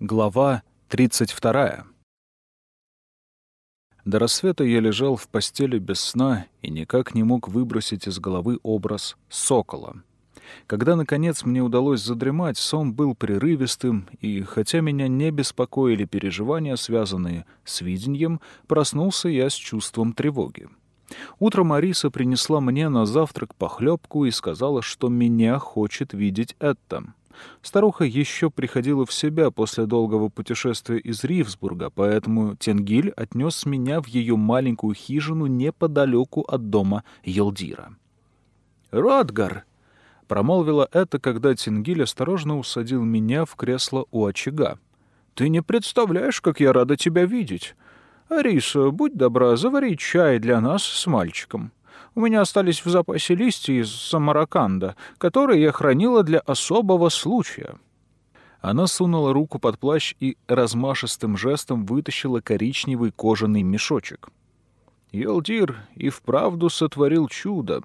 Глава 32. До рассвета я лежал в постели без сна и никак не мог выбросить из головы образ сокола. Когда, наконец, мне удалось задремать, сон был прерывистым, и, хотя меня не беспокоили переживания, связанные с видением, проснулся я с чувством тревоги. Утром Ариса принесла мне на завтрак похлебку и сказала, что меня хочет видеть это. Старуха еще приходила в себя после долгого путешествия из Ривсбурга, поэтому Тенгиль отнес меня в ее маленькую хижину неподалеку от дома Елдира. «Ротгар!» — промолвила это, когда Тенгиль осторожно усадил меня в кресло у очага. «Ты не представляешь, как я рада тебя видеть. Ариса, будь добра, завари чай для нас с мальчиком». У меня остались в запасе листья из самараканда, которые я хранила для особого случая». Она сунула руку под плащ и размашистым жестом вытащила коричневый кожаный мешочек. «Елдир и вправду сотворил чудо.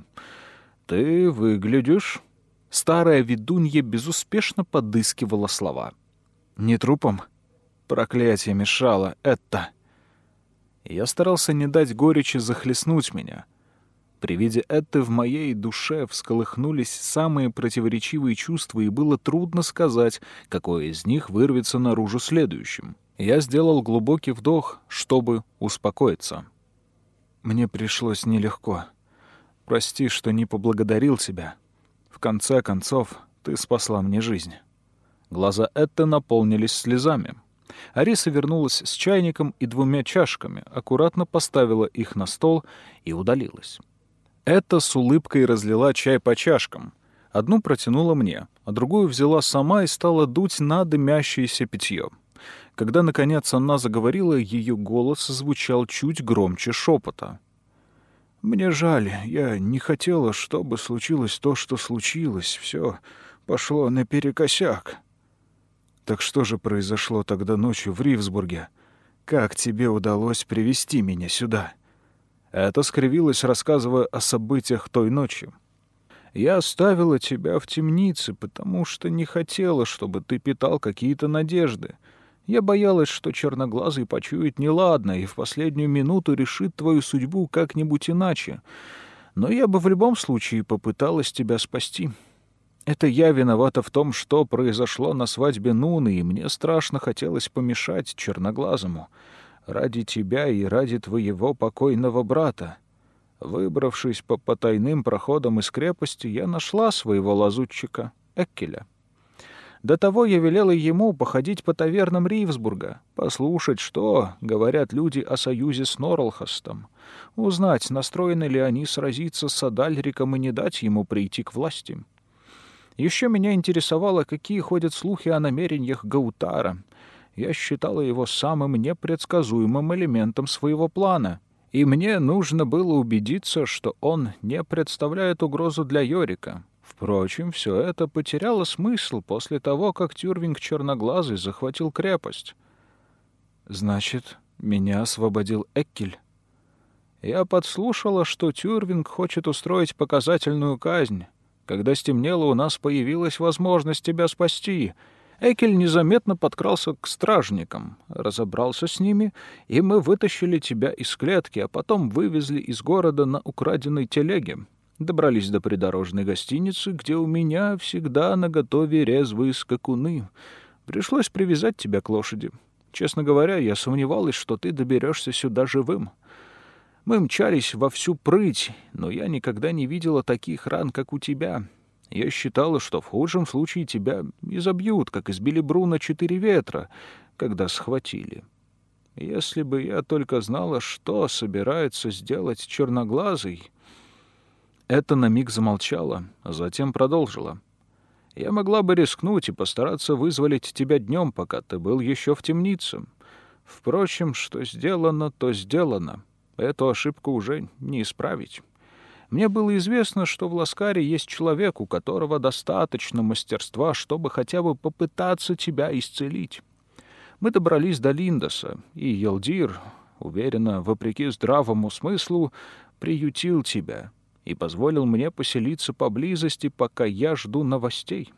Ты выглядишь...» Старая ведунья безуспешно подыскивала слова. «Не трупом? Проклятие мешало. Это...» Я старался не дать горечи захлестнуть меня — при виде это в моей душе всколыхнулись самые противоречивые чувства, и было трудно сказать, какое из них вырвется наружу следующим. Я сделал глубокий вдох, чтобы успокоиться. Мне пришлось нелегко. Прости, что не поблагодарил тебя. В конце концов, ты спасла мне жизнь. Глаза Этты наполнились слезами. Ариса вернулась с чайником и двумя чашками, аккуратно поставила их на стол и удалилась. Эта с улыбкой разлила чай по чашкам. Одну протянула мне, а другую взяла сама и стала дуть на дымящееся питье. Когда, наконец, она заговорила, ее голос звучал чуть громче шепота. «Мне жаль, я не хотела, чтобы случилось то, что случилось. Все пошло наперекосяк». «Так что же произошло тогда ночью в Ривсбурге? Как тебе удалось привести меня сюда?» Это скривилась, рассказывая о событиях той ночи. «Я оставила тебя в темнице, потому что не хотела, чтобы ты питал какие-то надежды. Я боялась, что черноглазый почует неладно и в последнюю минуту решит твою судьбу как-нибудь иначе. Но я бы в любом случае попыталась тебя спасти. Это я виновата в том, что произошло на свадьбе Нуны, и мне страшно хотелось помешать черноглазому ради тебя и ради твоего покойного брата. Выбравшись по потайным проходам из крепости, я нашла своего лазутчика, Эккеля. До того я велела ему походить по тавернам Ривсбурга, послушать, что говорят люди о союзе с Норлхастом, узнать, настроены ли они сразиться с Адальриком и не дать ему прийти к власти. Еще меня интересовало, какие ходят слухи о намерениях Гаутара — я считала его самым непредсказуемым элементом своего плана, и мне нужно было убедиться, что он не представляет угрозу для Йорика. Впрочем, все это потеряло смысл после того, как Тюрвинг Черноглазый захватил крепость. Значит, меня освободил Эккель. Я подслушала, что Тюрвинг хочет устроить показательную казнь. Когда стемнело, у нас появилась возможность тебя спасти — Экель незаметно подкрался к стражникам, разобрался с ними, и мы вытащили тебя из клетки, а потом вывезли из города на украденной телеге. Добрались до придорожной гостиницы, где у меня всегда наготове резвые скакуны. Пришлось привязать тебя к лошади. Честно говоря, я сомневалась, что ты доберешься сюда живым. Мы мчались во всю прыть, но я никогда не видела таких ран, как у тебя, я считала, что в худшем случае тебя изобьют, как избили Бруна четыре ветра, когда схватили. Если бы я только знала, что собирается сделать черноглазый... Это на миг замолчала, а затем продолжила. Я могла бы рискнуть и постараться вызволить тебя днем, пока ты был еще в темнице. Впрочем, что сделано, то сделано. Эту ошибку уже не исправить. Мне было известно, что в Ласкаре есть человек, у которого достаточно мастерства, чтобы хотя бы попытаться тебя исцелить. Мы добрались до Линдоса, и Елдир, уверенно, вопреки здравому смыслу, приютил тебя и позволил мне поселиться поблизости, пока я жду новостей.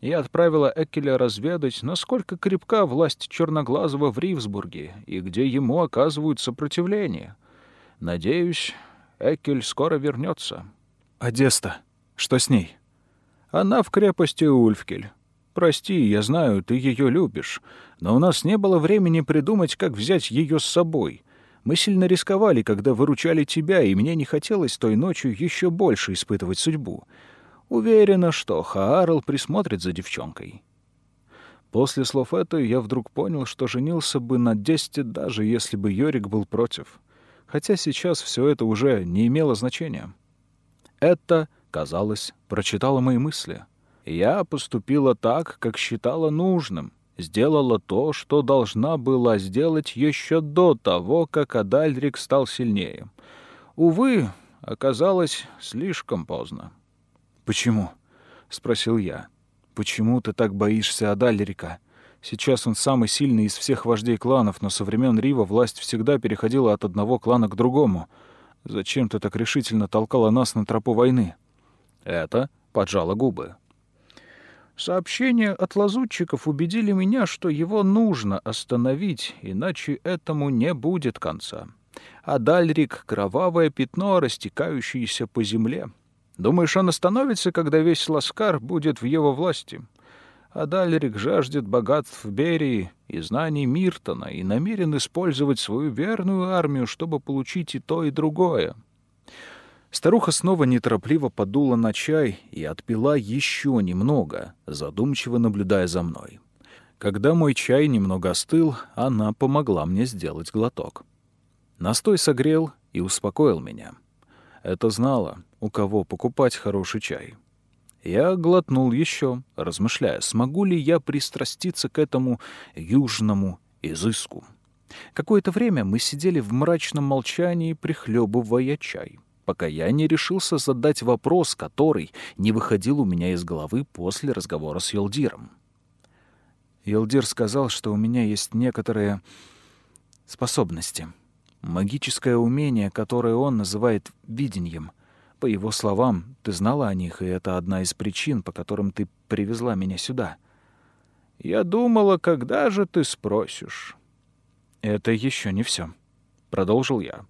Я отправила Экеля разведать, насколько крепка власть Черноглазого в Ривсбурге и где ему оказывают сопротивление. Надеюсь, Экель скоро вернется. «Одесса. Что с ней?» «Она в крепости Ульфкель. Прости, я знаю, ты ее любишь, но у нас не было времени придумать, как взять ее с собой. Мы сильно рисковали, когда выручали тебя, и мне не хотелось той ночью еще больше испытывать судьбу. Уверена, что Хаарл присмотрит за девчонкой». После слов это я вдруг понял, что женился бы на Десте, даже если бы Йорик был против. Хотя сейчас все это уже не имело значения. Это, казалось, прочитало мои мысли. Я поступила так, как считала нужным, сделала то, что должна была сделать еще до того, как Адальрик стал сильнее. Увы, оказалось слишком поздно. «Почему?» — спросил я. «Почему ты так боишься Адальрика? Сейчас он самый сильный из всех вождей кланов, но со времен Рива власть всегда переходила от одного клана к другому. Зачем ты так решительно толкала нас на тропу войны?» Это поджало губы. Сообщения от лазутчиков убедили меня, что его нужно остановить, иначе этому не будет конца. А Дальрик — кровавое пятно, растекающееся по земле. Думаешь, он остановится, когда весь Ласкар будет в его власти? А Дальрик жаждет богатств Берии и знаний Миртона и намерен использовать свою верную армию, чтобы получить и то, и другое. Старуха снова неторопливо подула на чай и отпила еще немного, задумчиво наблюдая за мной. Когда мой чай немного остыл, она помогла мне сделать глоток. Настой согрел и успокоил меня. Это знала, у кого покупать хороший чай. Я глотнул еще, размышляя, смогу ли я пристраститься к этому южному изыску. Какое-то время мы сидели в мрачном молчании, прихлебывая чай, пока я не решился задать вопрос, который не выходил у меня из головы после разговора с Елдиром. Елдир сказал, что у меня есть некоторые способности. Магическое умение, которое он называет видением — по его словам, ты знала о них, и это одна из причин, по которым ты привезла меня сюда. Я думала, когда же ты спросишь. Это еще не все, продолжил я.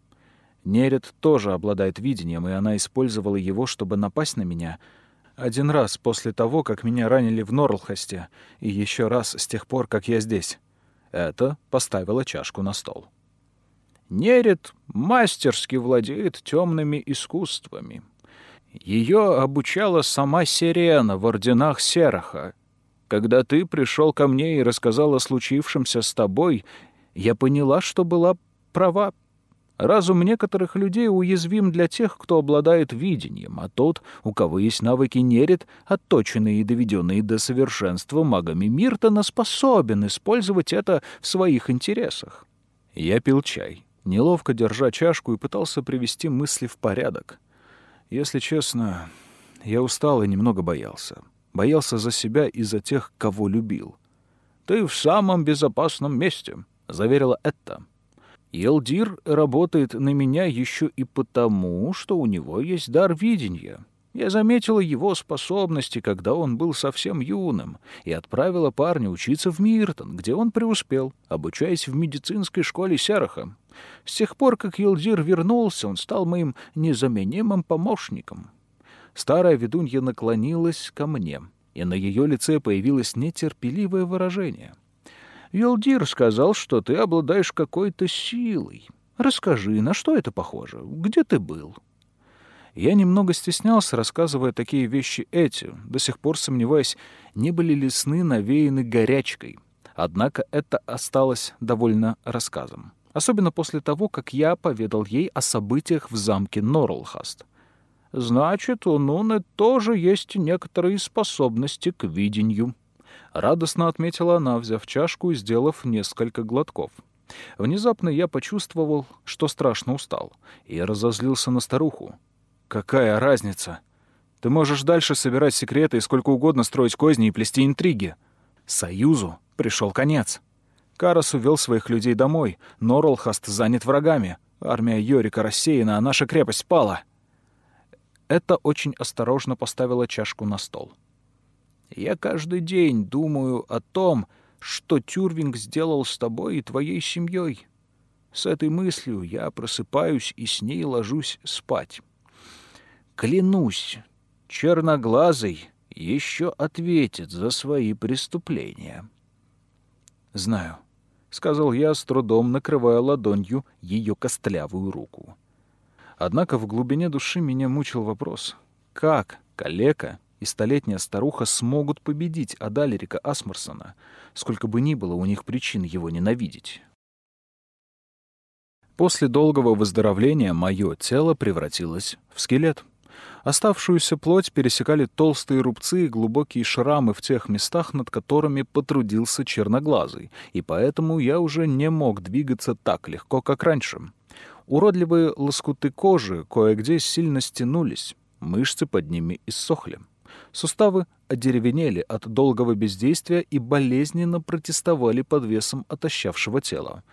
Нерет тоже обладает видением, и она использовала его, чтобы напасть на меня один раз после того, как меня ранили в Норлхосте, и еще раз с тех пор, как я здесь. Это поставила чашку на стол. Нерет мастерски владеет темными искусствами. Ее обучала сама Сирена в орденах Сераха. Когда ты пришел ко мне и рассказал о случившемся с тобой, я поняла, что была права. Разум некоторых людей уязвим для тех, кто обладает видением, а тот, у кого есть навыки Нерет, отточенные и доведенные до совершенства магами Миртона, способен использовать это в своих интересах. Я пил чай неловко держа чашку и пытался привести мысли в порядок. Если честно, я устал и немного боялся. Боялся за себя и за тех, кого любил. «Ты в самом безопасном месте», — заверила Этта. «Елдир работает на меня еще и потому, что у него есть дар видения. Я заметила его способности, когда он был совсем юным, и отправила парня учиться в Миртон, где он преуспел, обучаясь в медицинской школе Сераха. С тех пор, как Елдир вернулся, он стал моим незаменимым помощником. Старая ведунья наклонилась ко мне, и на ее лице появилось нетерпеливое выражение. «Елдир сказал, что ты обладаешь какой-то силой. Расскажи, на что это похоже? Где ты был?» Я немного стеснялся, рассказывая такие вещи эти, до сих пор сомневаясь, не были ли сны навеяны горячкой. Однако это осталось довольно рассказом особенно после того, как я поведал ей о событиях в замке Норлхаст. «Значит, у Нуны тоже есть некоторые способности к видению», — радостно отметила она, взяв чашку и сделав несколько глотков. Внезапно я почувствовал, что страшно устал, и разозлился на старуху. «Какая разница? Ты можешь дальше собирать секреты и сколько угодно строить козни и плести интриги. Союзу пришел конец». Карас увел своих людей домой. Норлхаст занят врагами. Армия Йорика рассеяна, а наша крепость пала. Это очень осторожно поставила чашку на стол. Я каждый день думаю о том, что Тюрвинг сделал с тобой и твоей семьей. С этой мыслью я просыпаюсь и с ней ложусь спать. Клянусь, черноглазый еще ответит за свои преступления. «Знаю», — сказал я, с трудом накрывая ладонью ее костлявую руку. Однако в глубине души меня мучил вопрос, как калека и столетняя старуха смогут победить Адалерика Асмарсона, сколько бы ни было у них причин его ненавидеть. После долгого выздоровления мое тело превратилось в скелет. Оставшуюся плоть пересекали толстые рубцы и глубокие шрамы в тех местах, над которыми потрудился черноглазый, и поэтому я уже не мог двигаться так легко, как раньше. Уродливые лоскуты кожи кое-где сильно стянулись, мышцы под ними иссохли. Суставы одеревенели от долгого бездействия и болезненно протестовали под весом отощавшего тела,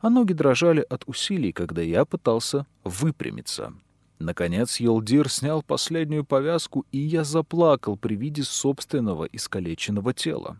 а ноги дрожали от усилий, когда я пытался выпрямиться. Наконец Йолдир снял последнюю повязку, и я заплакал при виде собственного искалеченного тела.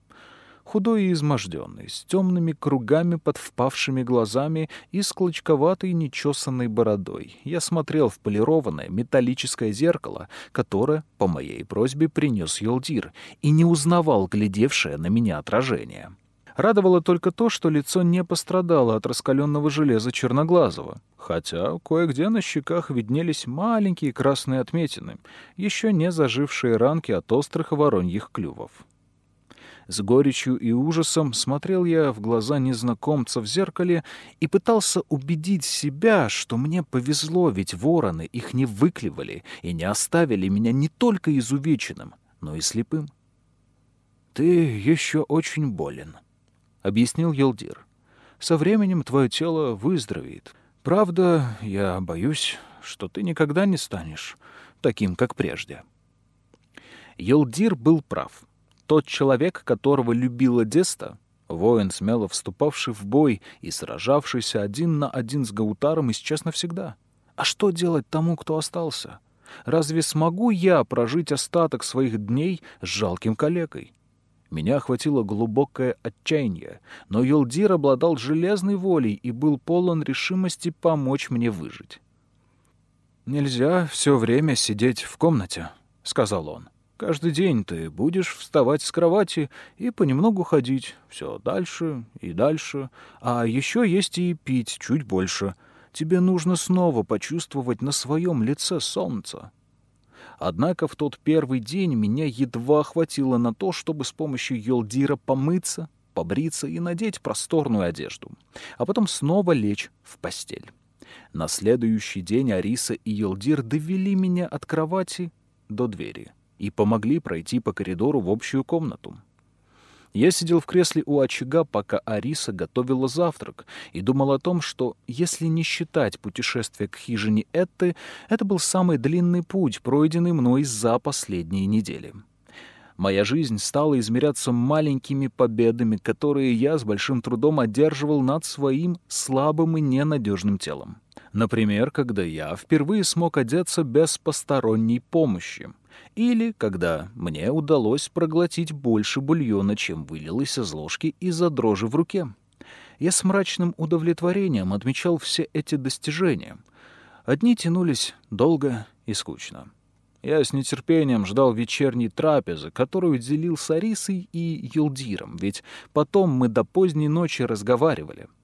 Худой и изможденный, с темными кругами под впавшими глазами и с клочковатой нечесанной бородой, я смотрел в полированное металлическое зеркало, которое, по моей просьбе, принес Йолдир, и не узнавал глядевшее на меня отражение. Радовало только то, что лицо не пострадало от раскаленного железа черноглазого, хотя кое-где на щеках виднелись маленькие красные отметины, еще не зажившие ранки от острых вороньих клювов. С горечью и ужасом смотрел я в глаза незнакомца в зеркале и пытался убедить себя, что мне повезло, ведь вороны их не выклевали и не оставили меня не только изувеченным, но и слепым. «Ты еще очень болен», — объяснил Елдир. «Со временем твое тело выздоровеет. Правда, я боюсь, что ты никогда не станешь таким, как прежде». Елдир был прав. Тот человек, которого любила Деста, воин, смело вступавший в бой и сражавшийся один на один с Гаутаром, исчез навсегда. А что делать тому, кто остался? Разве смогу я прожить остаток своих дней с жалким калекой? Меня охватило глубокое отчаяние, но Йолдир обладал железной волей и был полон решимости помочь мне выжить. «Нельзя все время сидеть в комнате», — сказал он. «Каждый день ты будешь вставать с кровати и понемногу ходить, все дальше и дальше, а еще есть и пить чуть больше. Тебе нужно снова почувствовать на своем лице солнце». Однако в тот первый день меня едва хватило на то, чтобы с помощью Йолдира помыться, побриться и надеть просторную одежду, а потом снова лечь в постель. На следующий день Ариса и Йолдир довели меня от кровати до двери и помогли пройти по коридору в общую комнату. Я сидел в кресле у очага, пока Ариса готовила завтрак, и думал о том, что, если не считать путешествие к хижине Этты, это был самый длинный путь, пройденный мной за последние недели. Моя жизнь стала измеряться маленькими победами, которые я с большим трудом одерживал над своим слабым и ненадежным телом. Например, когда я впервые смог одеться без посторонней помощи — или когда мне удалось проглотить больше бульона, чем вылилось из ложки из-за дрожи в руке. Я с мрачным удовлетворением отмечал все эти достижения. Одни тянулись долго и скучно. Я с нетерпением ждал вечерней трапезы, которую делил с Арисой и Юлдиром, ведь потом мы до поздней ночи разговаривали —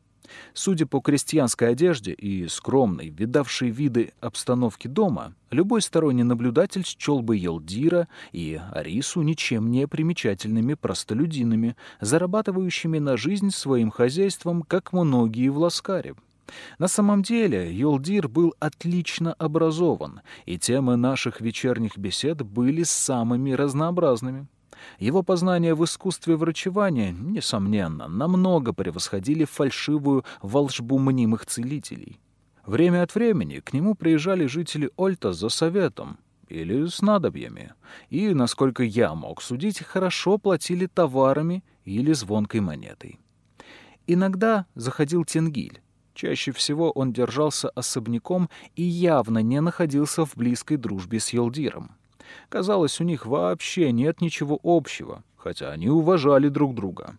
Судя по крестьянской одежде и скромной, видавшей виды обстановки дома, любой сторонний наблюдатель счел бы Елдира и Арису ничем не примечательными простолюдинами, зарабатывающими на жизнь своим хозяйством, как многие в Ласкаре. На самом деле Йолдир был отлично образован, и темы наших вечерних бесед были самыми разнообразными. Его познания в искусстве врачевания, несомненно, намного превосходили фальшивую волшбу мнимых целителей. Время от времени к нему приезжали жители Ольта за советом или с надобьями, и, насколько я мог судить, хорошо платили товарами или звонкой монетой. Иногда заходил Тенгиль. Чаще всего он держался особняком и явно не находился в близкой дружбе с Йолдиром. Казалось, у них вообще нет ничего общего, хотя они уважали друг друга.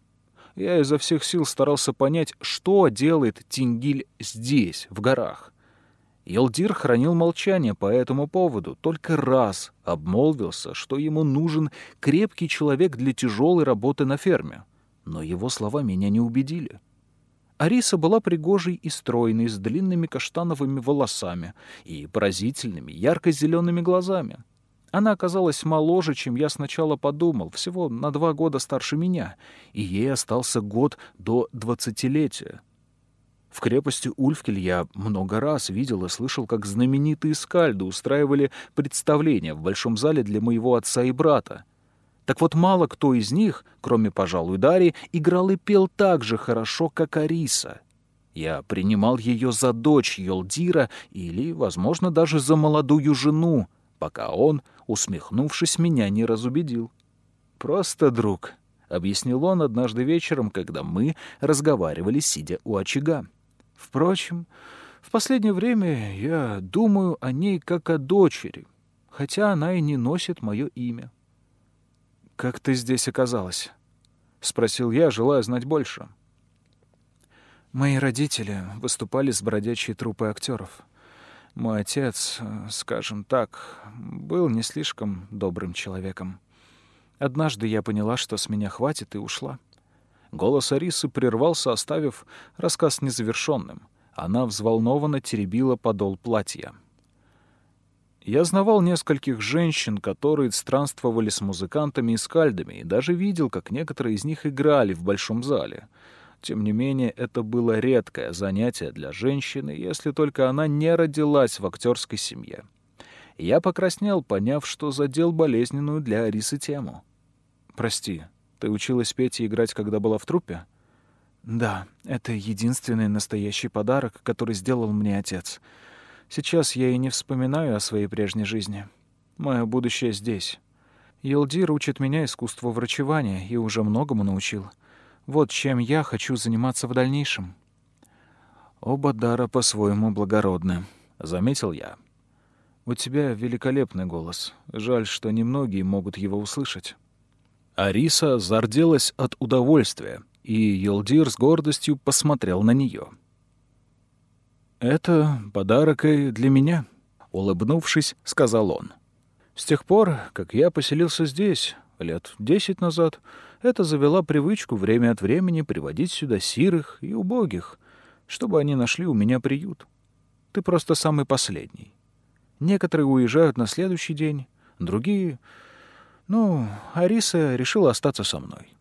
Я изо всех сил старался понять, что делает Тингиль здесь, в горах. Елдир хранил молчание по этому поводу, только раз обмолвился, что ему нужен крепкий человек для тяжелой работы на ферме. Но его слова меня не убедили. Ариса была пригожей и стройной, с длинными каштановыми волосами и поразительными ярко-зелеными глазами. Она оказалась моложе, чем я сначала подумал, всего на два года старше меня, и ей остался год до двадцатилетия. В крепости Ульфкель я много раз видел и слышал, как знаменитые скальды устраивали представления в большом зале для моего отца и брата. Так вот, мало кто из них, кроме, пожалуй, Дари, играл и пел так же хорошо, как Ариса. Я принимал ее за дочь Йолдира или, возможно, даже за молодую жену, пока он, усмехнувшись, меня не разубедил. «Просто друг», — объяснил он однажды вечером, когда мы разговаривали, сидя у очага. Впрочем, в последнее время я думаю о ней как о дочери, хотя она и не носит мое имя. «Как ты здесь оказалась?» — спросил я, желая знать больше. Мои родители выступали с бродячей труппой актеров. Мой отец, скажем так, был не слишком добрым человеком. Однажды я поняла, что с меня хватит, и ушла. Голос Арисы прервался, оставив рассказ незавершенным. Она взволнованно теребила подол платья. Я знавал нескольких женщин, которые странствовали с музыкантами и скальдами, и даже видел, как некоторые из них играли в большом зале. Тем не менее, это было редкое занятие для женщины, если только она не родилась в актерской семье. Я покраснел, поняв, что задел болезненную для Арисы тему. «Прости, ты училась петь и играть, когда была в труппе? Да, это единственный настоящий подарок, который сделал мне отец. Сейчас я и не вспоминаю о своей прежней жизни. Мое будущее здесь. Елдир учит меня искусству врачевания и уже многому научил. Вот чем я хочу заниматься в дальнейшем. Оба дара по-своему благородны, заметил я. У тебя великолепный голос. Жаль, что немногие могут его услышать. Ариса зарделась от удовольствия, и Елдир с гордостью посмотрел на нее. «Это подарок и для меня», — улыбнувшись, сказал он. «С тех пор, как я поселился здесь, лет десять назад, это завела привычку время от времени приводить сюда сирых и убогих, чтобы они нашли у меня приют. Ты просто самый последний. Некоторые уезжают на следующий день, другие ну, Ариса решила остаться со мной.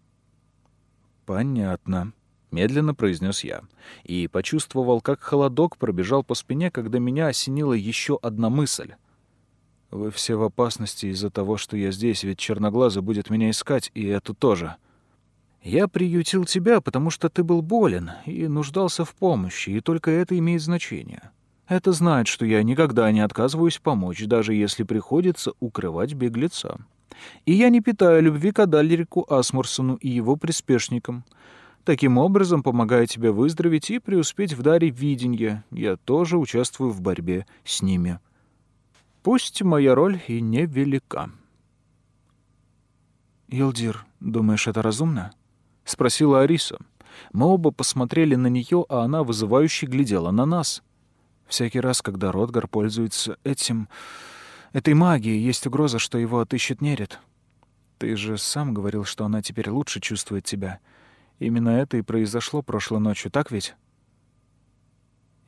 Понятно, медленно произнес я и почувствовал, как холодок пробежал по спине, когда меня осенила еще одна мысль. Вы все в опасности из-за того, что я здесь, ведь черноглазый будет меня искать, и эту тоже. Я приютил тебя, потому что ты был болен и нуждался в помощи, и только это имеет значение. Это знает, что я никогда не отказываюсь помочь, даже если приходится укрывать беглеца. И я не питаю любви к Адальрику Асмурсону и его приспешникам. Таким образом, помогая тебе выздороветь и преуспеть в даре видения, я тоже участвую в борьбе с ними. Пусть моя роль и невелика. «Елдир, думаешь, это разумно?» — спросила Ариса. Мы оба посмотрели на нее, а она вызывающе глядела на нас. Всякий раз, когда Ротгар пользуется этим этой магии есть угроза, что его отыщет Нерет. Ты же сам говорил, что она теперь лучше чувствует тебя. Именно это и произошло прошлой ночью, так ведь?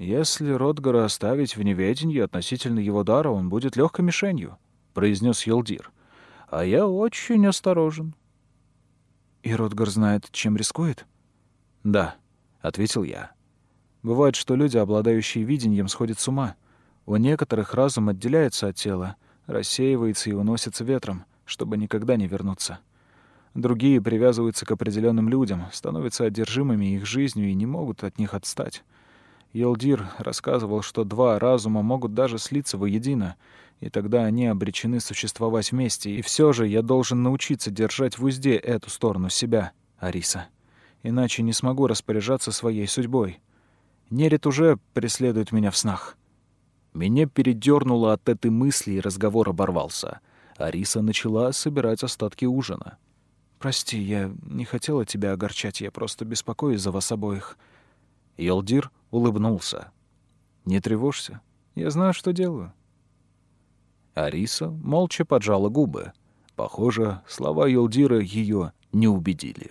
Если Ротгара оставить в неведении относительно его дара, он будет легкой мишенью, произнес Елдир. А я очень осторожен. И Ротгар знает, чем рискует? Да, ответил я. Бывает, что люди, обладающие видением, сходят с ума — у некоторых разум отделяется от тела, рассеивается и уносится ветром, чтобы никогда не вернуться. Другие привязываются к определенным людям, становятся одержимыми их жизнью и не могут от них отстать. Елдир рассказывал, что два разума могут даже слиться воедино, и тогда они обречены существовать вместе, и все же я должен научиться держать в узде эту сторону себя, Ариса. Иначе не смогу распоряжаться своей судьбой. Нерит уже преследует меня в снах. Меня передернуло от этой мысли, и разговор оборвался. Ариса начала собирать остатки ужина. «Прости, я не хотела тебя огорчать, я просто беспокоюсь за вас обоих». Елдир улыбнулся. «Не тревожься, я знаю, что делаю». Ариса молча поджала губы. Похоже, слова Елдира ее не убедили.